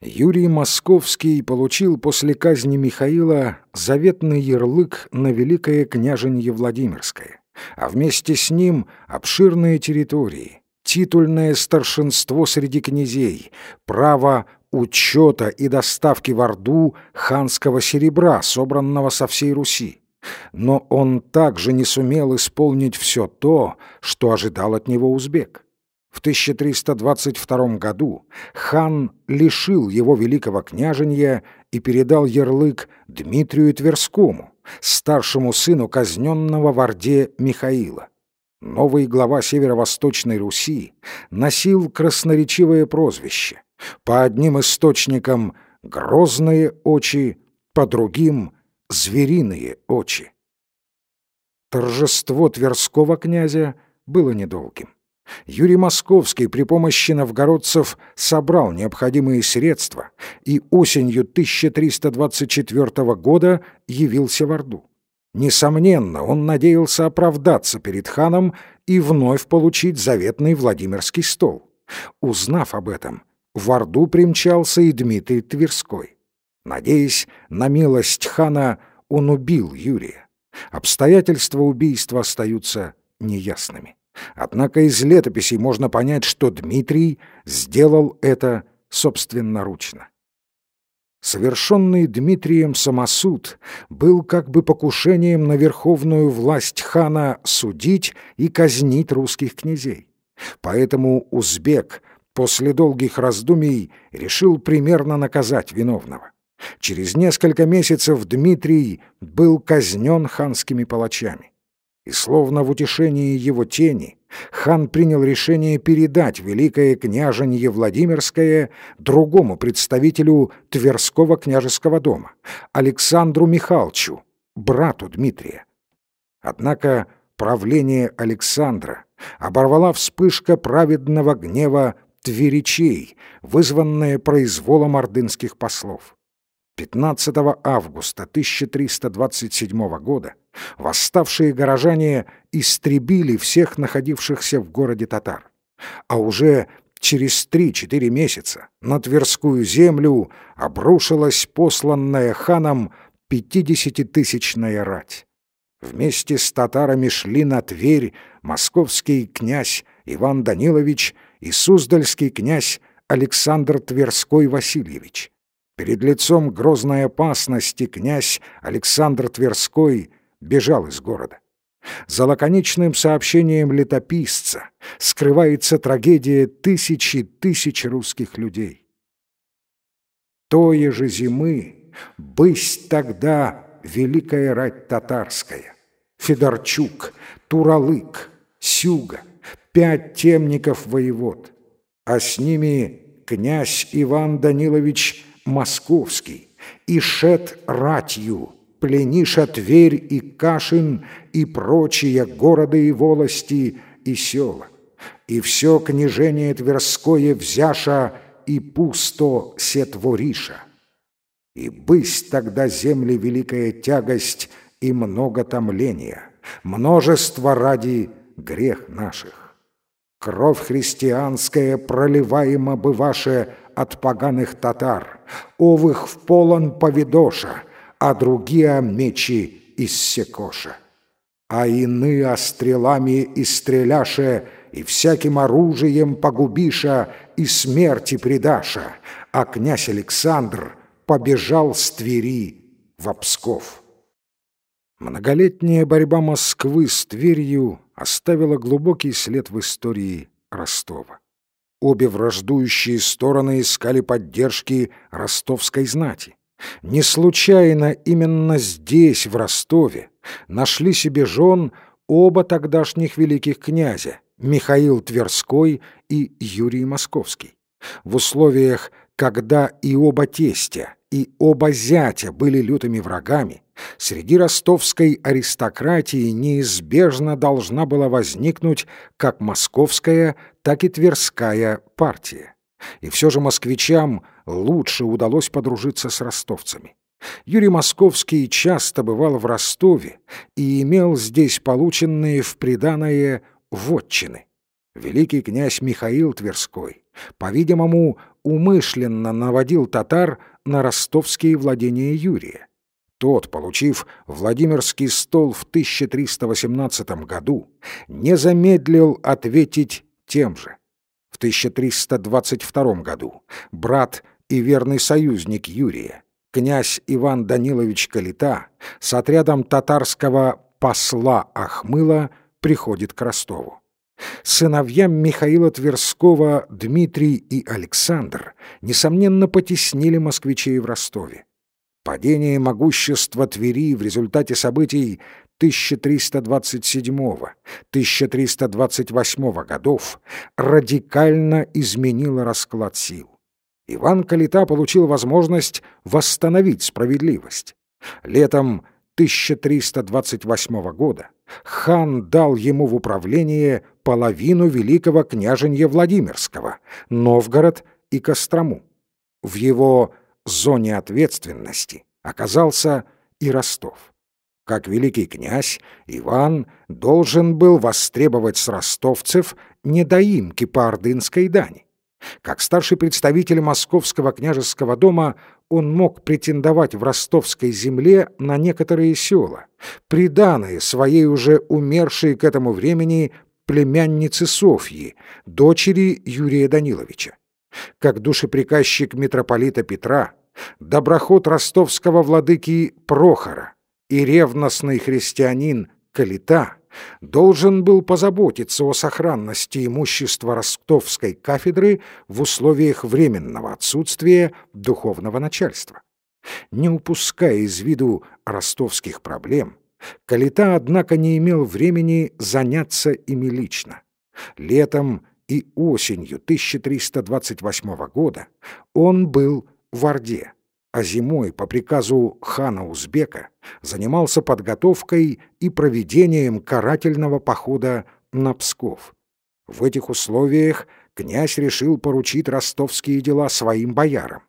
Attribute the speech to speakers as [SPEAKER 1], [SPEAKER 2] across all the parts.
[SPEAKER 1] Юрий Московский получил после казни Михаила заветный ярлык на Великое княженье Владимирское, а вместе с ним обширные территории, титульное старшинство среди князей, право учета и доставки в Орду ханского серебра, собранного со всей Руси. Но он также не сумел исполнить все то, что ожидал от него узбек. В 1322 году хан лишил его великого княженья и передал ярлык Дмитрию Тверскому, старшему сыну казненного в Орде Михаила. Новый глава Северо-Восточной Руси носил красноречивое прозвище. По одним источникам «грозные очи», по другим «звериные очи». Торжество Тверского князя было недолгим. Юрий Московский при помощи новгородцев собрал необходимые средства и осенью 1324 года явился в Орду. Несомненно, он надеялся оправдаться перед ханом и вновь получить заветный Владимирский стол. Узнав об этом, в Орду примчался и Дмитрий Тверской. Надеясь на милость хана, он убил Юрия. Обстоятельства убийства остаются неясными. Однако из летописей можно понять, что Дмитрий сделал это собственноручно. Совершенный Дмитрием самосуд был как бы покушением на верховную власть хана судить и казнить русских князей. Поэтому узбек после долгих раздумий решил примерно наказать виновного. Через несколько месяцев Дмитрий был казнен ханскими палачами и словно в утешении его тени хан принял решение передать великое княженье Владимирское другому представителю Тверского княжеского дома, Александру Михайловичу, брату Дмитрия. Однако правление Александра оборвала вспышка праведного гнева тверичей, вызванная произволом ордынских послов. 15 августа 1327 года восставшие горожане истребили всех находившихся в городе татар. А уже через три-четыре месяца на Тверскую землю обрушилась посланная ханом пятидесятитысячная рать. Вместе с татарами шли на Тверь московский князь Иван Данилович и суздальский князь Александр Тверской Васильевич. Перед лицом грозной опасности князь Александр Тверской бежал из города. За лаконичным сообщением летописца скрывается трагедия тысячи тысяч русских людей. Тое же зимы бысть тогда великая рать татарская, Федорчук, Туралык, Сюга, пять темников воевод, а с ними князь Иван Данилович московский, и шед ратью, плениша Тверь и Кашин и прочие города и волости и села. И все княжение Тверское взяша и пусто сетвориша. И бысть тогда земли великая тягость и много томления, множество ради грех наших. Кровь христианская проливаема бываше от поганых татар, овых в полон повидоша, а другие мечи из секоша. А иные стрелами и стреляше, и всяким оружием погубиша, и смерти предаша, а князь Александр побежал с Твери в Псков. Многолетняя борьба Москвы с Тверью оставила глубокий след в истории Ростова. Обе враждующие стороны искали поддержки ростовской знати. Не случайно именно здесь, в Ростове, нашли себе жен оба тогдашних великих князя Михаил Тверской и Юрий Московский. В условиях, когда и оба тестя, и оба зятя были лютыми врагами, среди ростовской аристократии неизбежно должна была возникнуть как московская, так и тверская партия. И все же москвичам лучше удалось подружиться с ростовцами. Юрий Московский часто бывал в Ростове и имел здесь полученные в приданое вотчины. Великий князь Михаил Тверской, по-видимому, умышленно наводил татар на ростовские владения Юрия. Тот, получив Владимирский стол в 1318 году, не замедлил ответить тем же. В 1322 году брат и верный союзник Юрия, князь Иван Данилович Калита, с отрядом татарского посла Ахмыла приходит к Ростову. Сыновьям Михаила Тверского Дмитрий и Александр, несомненно, потеснили москвичей в Ростове. Падение могущества Твери в результате событий 1327-1328 годов радикально изменило расклад сил. Иван Калита получил возможность восстановить справедливость. Летом 1328 года хан дал ему в управление половину великого княженья Владимирского, Новгород и Кострому. В его зоне ответственности оказался и Ростов. Как великий князь, Иван должен был востребовать с ростовцев недоимки по ордынской дани. Как старший представитель Московского княжеского дома он мог претендовать в ростовской земле на некоторые села, приданные своей уже умершей к этому времени племяннице Софьи, дочери Юрия Даниловича. Как душеприказчик митрополита Петра, доброход ростовского владыки Прохора и ревностный христианин Калита должен был позаботиться о сохранности имущества ростовской кафедры в условиях временного отсутствия духовного начальства. Не упуская из виду ростовских проблем, Калита, однако, не имел времени заняться ими лично. Летом и осенью 1328 года он был в Орде а зимой по приказу хана Узбека занимался подготовкой и проведением карательного похода на Псков. В этих условиях князь решил поручить ростовские дела своим боярам.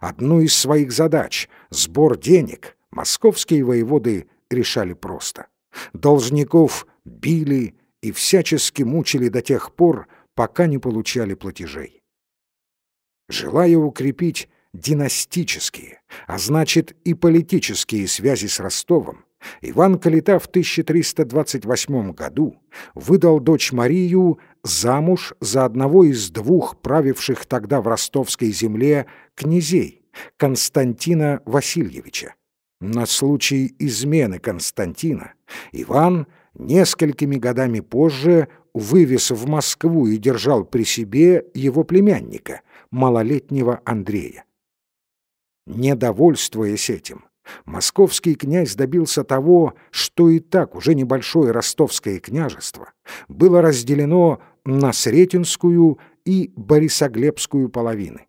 [SPEAKER 1] Одну из своих задач — сбор денег — московские воеводы решали просто. Должников били и всячески мучили до тех пор, пока не получали платежей. Желая укрепить династические, а значит и политические связи с Ростовом, Иван Калита в 1328 году выдал дочь Марию замуж за одного из двух правивших тогда в ростовской земле князей, Константина Васильевича. На случай измены Константина Иван несколькими годами позже вывез в Москву и держал при себе его племянника, малолетнего Андрея. Недовольствуясь этим, московский князь добился того, что и так уже небольшое ростовское княжество было разделено на Сретенскую и Борисоглебскую половины.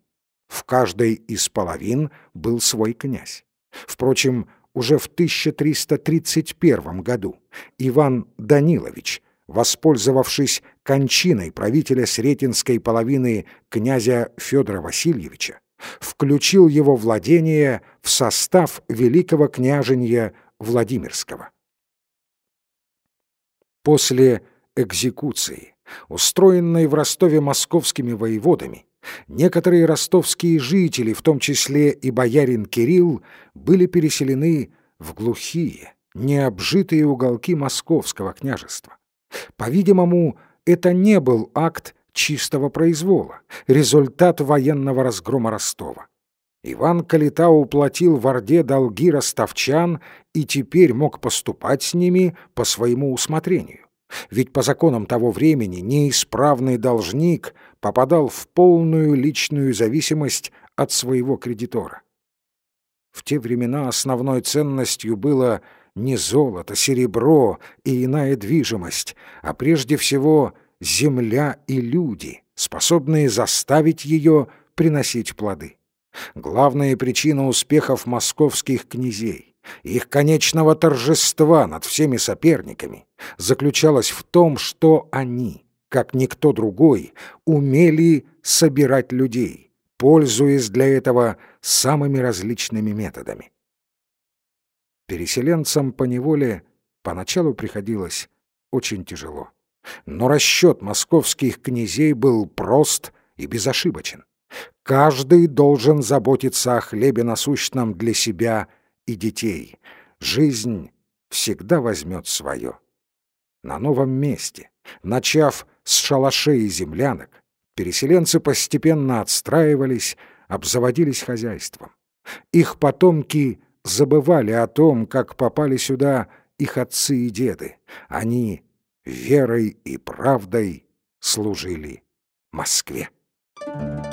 [SPEAKER 1] В каждой из половин был свой князь. Впрочем, уже в 1331 году Иван Данилович, воспользовавшись кончиной правителя Сретенской половины князя Федора Васильевича, включил его владение в состав великого княженья Владимирского. После экзекуции, устроенной в Ростове московскими воеводами, некоторые ростовские жители, в том числе и боярин Кирилл, были переселены в глухие, необжитые уголки московского княжества. По-видимому, это не был акт чистого произвола, результат военного разгрома Ростова. Иван Калита уплатил в Орде долги ростовчан и теперь мог поступать с ними по своему усмотрению. Ведь по законам того времени неисправный должник попадал в полную личную зависимость от своего кредитора. В те времена основной ценностью было не золото, серебро и иная движимость, а прежде всего – земля и люди, способные заставить ее приносить плоды. Главная причина успехов московских князей, их конечного торжества над всеми соперниками, заключалась в том, что они, как никто другой, умели собирать людей, пользуясь для этого самыми различными методами. Переселенцам по неволе поначалу приходилось очень тяжело. Но расчет московских князей был прост и безошибочен. Каждый должен заботиться о хлебе насущном для себя и детей. Жизнь всегда возьмет свое. На новом месте, начав с шалашей и землянок, переселенцы постепенно отстраивались, обзаводились хозяйством. Их потомки забывали о том, как попали сюда их отцы и деды. Они верой и правдой служили Москве. Thank you.